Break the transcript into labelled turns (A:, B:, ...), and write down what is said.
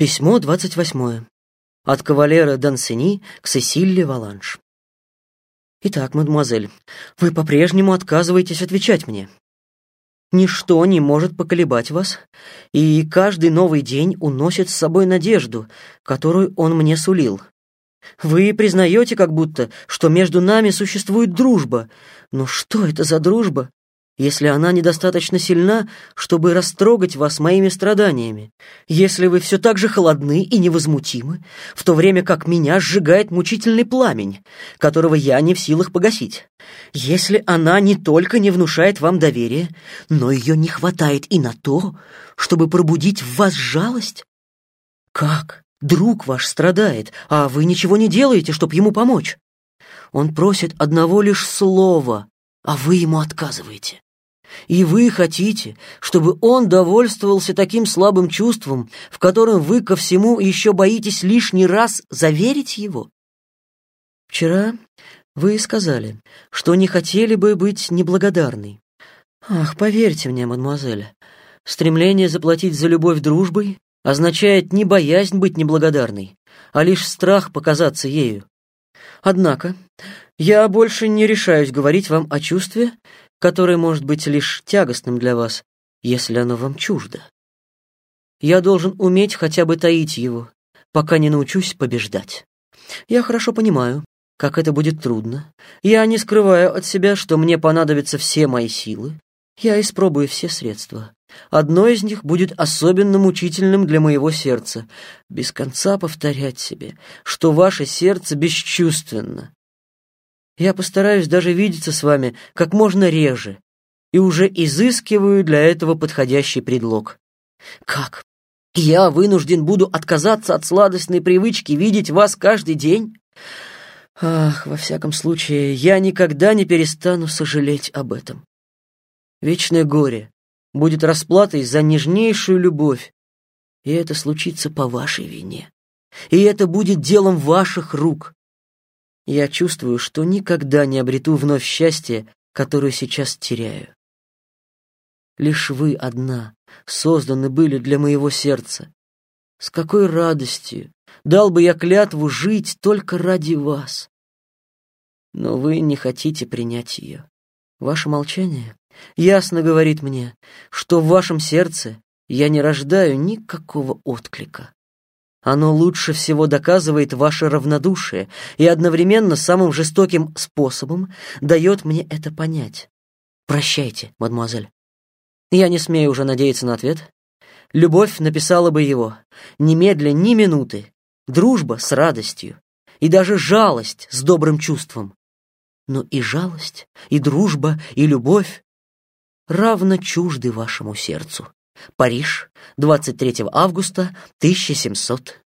A: Письмо 28. От кавалера Дансени к Сесилле Валанш. Итак, мадемуазель, вы по-прежнему отказываетесь отвечать мне. Ничто не может поколебать вас, и каждый новый день уносит с собой надежду, которую он мне сулил. Вы признаете как будто, что между нами существует дружба, но что это за дружба, если она недостаточно сильна, чтобы растрогать вас моими страданиями, если вы все так же холодны и невозмутимы, в то время как меня сжигает мучительный пламень, которого я не в силах погасить, если она не только не внушает вам доверия, но ее не хватает и на то, чтобы пробудить в вас жалость? Как? Друг ваш страдает, а вы ничего не делаете, чтобы ему помочь. Он просит одного лишь слова, а вы ему отказываете. И вы хотите, чтобы он довольствовался таким слабым чувством, в котором вы ко всему еще боитесь лишний раз заверить его? Вчера вы сказали, что не хотели бы быть неблагодарной. Ах, поверьте мне, мадемуазель, стремление заплатить за любовь дружбой означает не боязнь быть неблагодарной, а лишь страх показаться ею. Однако я больше не решаюсь говорить вам о чувстве, которое может быть лишь тягостным для вас, если оно вам чуждо. Я должен уметь хотя бы таить его, пока не научусь побеждать. Я хорошо понимаю, как это будет трудно. Я не скрываю от себя, что мне понадобятся все мои силы. Я испробую все средства. Одно из них будет особенно мучительным для моего сердца. Без конца повторять себе, что ваше сердце бесчувственно, я постараюсь даже видеться с вами как можно реже и уже изыскиваю для этого подходящий предлог. Как? Я вынужден буду отказаться от сладостной привычки видеть вас каждый день? Ах, во всяком случае, я никогда не перестану сожалеть об этом. Вечное горе будет расплатой за нежнейшую любовь, и это случится по вашей вине. И это будет делом ваших рук. Я чувствую, что никогда не обрету вновь счастье, которое сейчас теряю. Лишь вы одна созданы были для моего сердца. С какой радостью дал бы я клятву жить только ради вас. Но вы не хотите принять ее. Ваше молчание ясно говорит мне, что в вашем сердце я не рождаю никакого отклика. Оно лучше всего доказывает ваше равнодушие и одновременно самым жестоким способом дает мне это понять. Прощайте, мадемуазель. Я не смею уже надеяться на ответ. Любовь написала бы его. Немедля ни минуты. Дружба с радостью. И даже жалость с добрым чувством. Но и жалость, и дружба, и любовь равно чужды вашему сердцу. Париж, 23 августа 1700